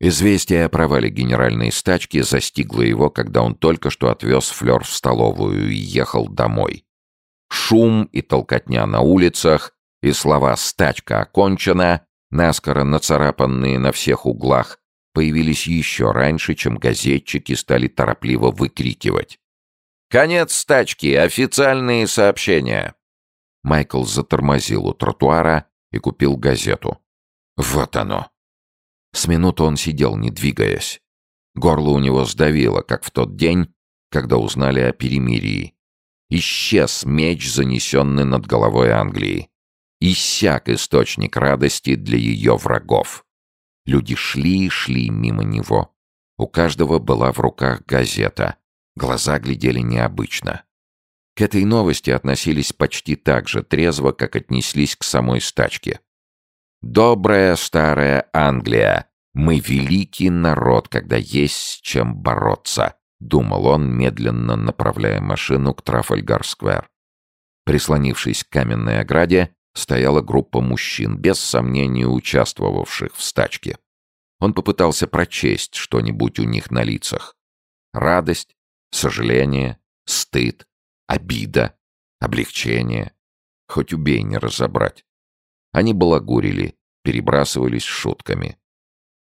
Известие о провале генеральной стачки застигло его, когда он только что отвез Флёр в столовую и ехал домой. Шум и толкотня на улицах, и слова «стачка окончена», наскоро нацарапанные на всех углах, появились еще раньше, чем газетчики стали торопливо выкрикивать. «Конец стачки! Официальные сообщения!» Майкл затормозил у тротуара и купил газету. Вот оно. С минуту он сидел, не двигаясь. Горло у него сдавило, как в тот день, когда узнали о перемирии. Исчез меч, занесенный над головой Англии. Иссяк источник радости для ее врагов. Люди шли и шли мимо него. У каждого была в руках газета. Глаза глядели необычно. К этой новости относились почти так же трезво, как отнеслись к самой стачке. «Добрая старая Англия! Мы великий народ, когда есть с чем бороться», — думал он, медленно направляя машину к Трафальгар-сквер. Прислонившись к каменной ограде, стояла группа мужчин, без сомнения участвовавших в стачке. Он попытался прочесть что-нибудь у них на лицах. Радость, сожаление, стыд, обида, облегчение. Хоть убей не разобрать. Они балагурили, перебрасывались шутками.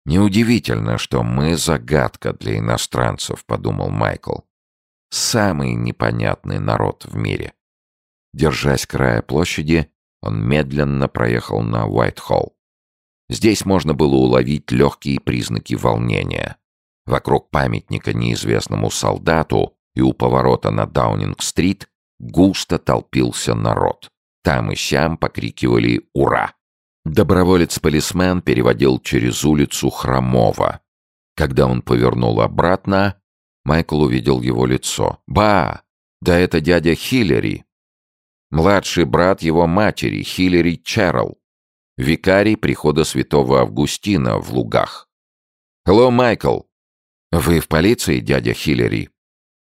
«Неудивительно, что мы загадка для иностранцев», — подумал Майкл. «Самый непонятный народ в мире». Держась края площади, он медленно проехал на Уайт-Холл. Здесь можно было уловить легкие признаки волнения. Вокруг памятника неизвестному солдату и у поворота на Даунинг-стрит густо толпился народ. Там и сям покрикивали «Ура!». Доброволец-полисмен переводил через улицу Хромова. Когда он повернул обратно, Майкл увидел его лицо. «Ба! Да это дядя Хиллери!» Младший брат его матери, Хиллери Чарл, викарий прихода святого Августина в Лугах. «Hello, Майкл! Вы в полиции, дядя Хиллери?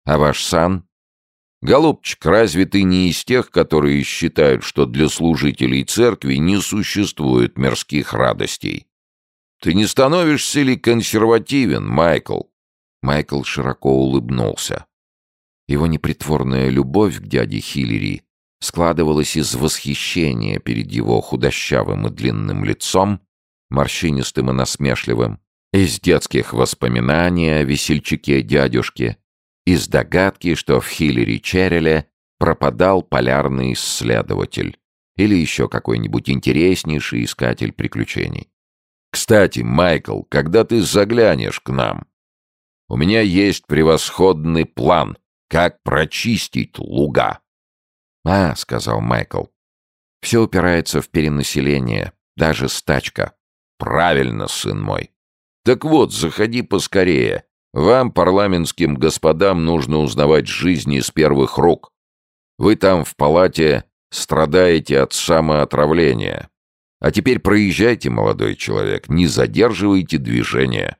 А ваш сан?» «Голубчик, разве ты не из тех, которые считают, что для служителей церкви не существует мирских радостей? Ты не становишься ли консервативен, Майкл?» Майкл широко улыбнулся. Его непритворная любовь к дяде Хиллери складывалась из восхищения перед его худощавым и длинным лицом, морщинистым и насмешливым, из детских воспоминаний о весельчаке-дядюшке, из догадки, что в Хиллери Черриле пропадал полярный исследователь или еще какой-нибудь интереснейший искатель приключений. «Кстати, Майкл, когда ты заглянешь к нам, у меня есть превосходный план, как прочистить луга». «А», — сказал Майкл, — «все упирается в перенаселение, даже стачка». «Правильно, сын мой. Так вот, заходи поскорее. Вам, парламентским господам, нужно узнавать жизни из первых рук. Вы там в палате страдаете от самоотравления. А теперь проезжайте, молодой человек, не задерживайте движение».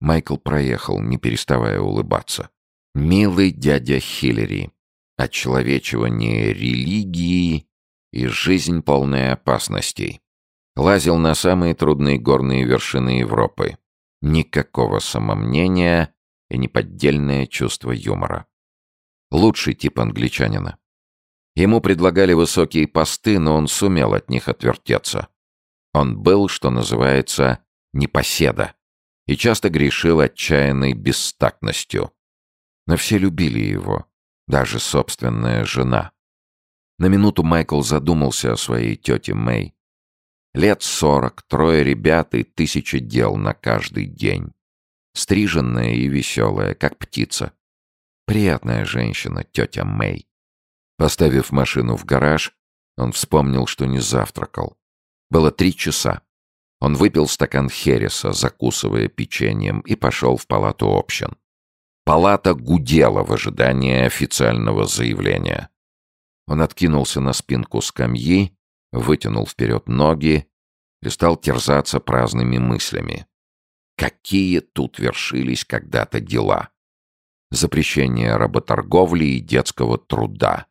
Майкл проехал, не переставая улыбаться. «Милый дядя Хиллери, очеловечивание религии и жизнь полная опасностей. Лазил на самые трудные горные вершины Европы. Никакого самомнения и неподдельное чувство юмора. Лучший тип англичанина. Ему предлагали высокие посты, но он сумел от них отвертеться. Он был, что называется, непоседа и часто грешил отчаянной бестактностью. Но все любили его даже собственная жена. На минуту Майкл задумался о своей тете Мэй. Лет сорок, трое ребят и тысяча дел на каждый день. Стриженная и веселая, как птица. Приятная женщина, тетя Мэй. Поставив машину в гараж, он вспомнил, что не завтракал. Было три часа. Он выпил стакан хереса, закусывая печеньем, и пошел в палату общин. Палата гудела в ожидании официального заявления. Он откинулся на спинку скамьи, вытянул вперед ноги и стал терзаться праздными мыслями. Какие тут вершились когда-то дела? Запрещение работорговли и детского труда.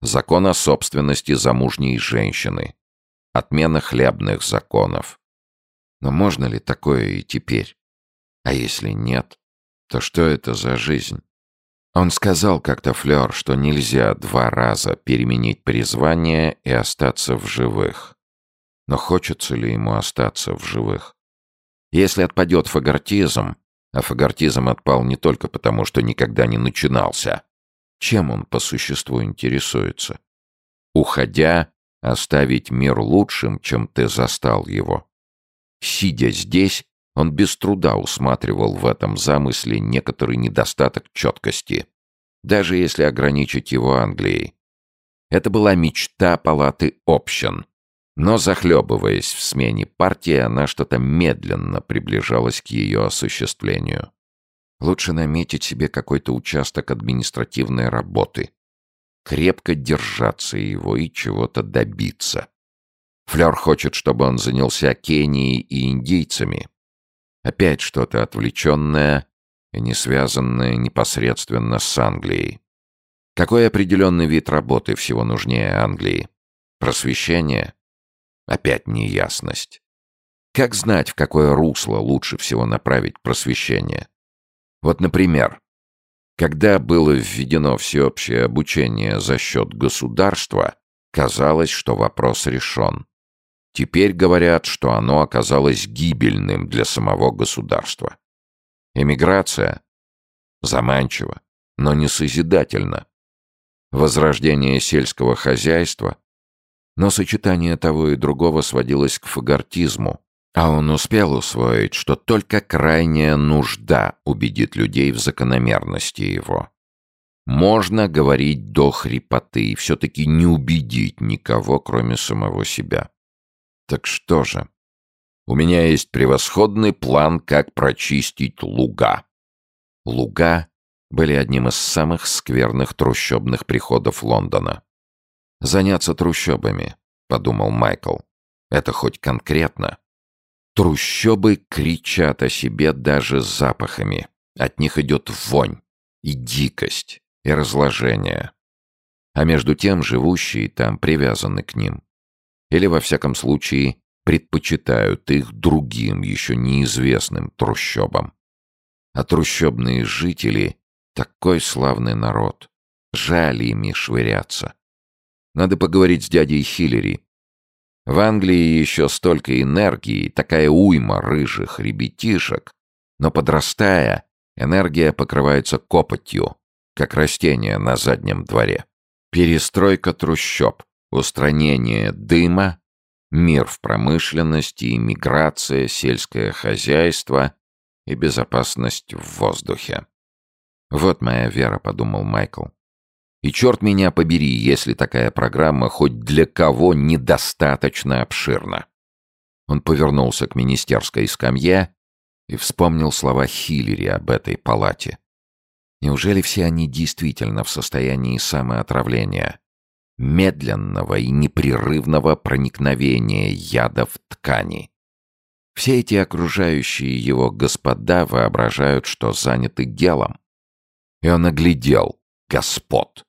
Закон о собственности замужней женщины. Отмена хлебных законов. Но можно ли такое и теперь? А если нет, то что это за жизнь? Он сказал как-то Флёр, что нельзя два раза переменить призвание и остаться в живых. Но хочется ли ему остаться в живых? Если отпадет фагортизм, а фагортизм отпал не только потому, что никогда не начинался, чем он по существу интересуется? Уходя, оставить мир лучшим, чем ты застал его. Сидя здесь, он без труда усматривал в этом замысле некоторый недостаток четкости, даже если ограничить его Англией. Это была мечта палаты общин, но, захлебываясь в смене партии, она что-то медленно приближалась к ее осуществлению. Лучше наметить себе какой-то участок административной работы, крепко держаться его и чего-то добиться. Флёр хочет, чтобы он занялся Кенией и индейцами, Опять что-то отвлеченное и не связанное непосредственно с Англией. Какой определенный вид работы всего нужнее Англии? Просвещение? Опять неясность. Как знать, в какое русло лучше всего направить просвещение? Вот, например, когда было введено всеобщее обучение за счет государства, казалось, что вопрос решен. Теперь говорят, что оно оказалось гибельным для самого государства. Эмиграция заманчива, но не созидательна. Возрождение сельского хозяйства, но сочетание того и другого сводилось к фагортизму, а он успел усвоить, что только крайняя нужда убедит людей в закономерности его. Можно говорить до хрипоты и все-таки не убедить никого, кроме самого себя. Так что же? У меня есть превосходный план, как прочистить луга. Луга были одним из самых скверных трущобных приходов Лондона. «Заняться трущобами», — подумал Майкл. «Это хоть конкретно?» Трущобы кричат о себе даже запахами. От них идет вонь и дикость, и разложение. А между тем живущие там привязаны к ним или, во всяком случае, предпочитают их другим, еще неизвестным трущобам. А трущобные жители — такой славный народ. Жаль ими швыряться. Надо поговорить с дядей Хиллери. В Англии еще столько энергии, такая уйма рыжих ребятишек, но подрастая, энергия покрывается копотью, как растение на заднем дворе. Перестройка трущоб, устранение дыма, мир в промышленности, иммиграция, сельское хозяйство и безопасность в воздухе. «Вот моя вера», — подумал Майкл. «И черт меня побери, если такая программа хоть для кого недостаточно обширна». Он повернулся к министерской скамье и вспомнил слова Хиллери об этой палате. Неужели все они действительно в состоянии самоотравления? медленного и непрерывного проникновения яда в ткани. Все эти окружающие его господа воображают, что заняты делом. И он оглядел господ.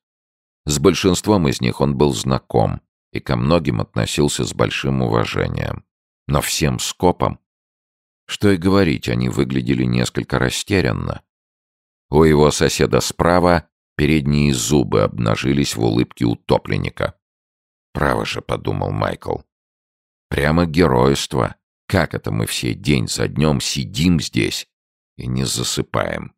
С большинством из них он был знаком и ко многим относился с большим уважением. Но всем скопом, что и говорить, они выглядели несколько растерянно. У его соседа справа Передние зубы обнажились в улыбке утопленника. «Право же», — подумал Майкл. «Прямо геройство. Как это мы все день за днем сидим здесь и не засыпаем?»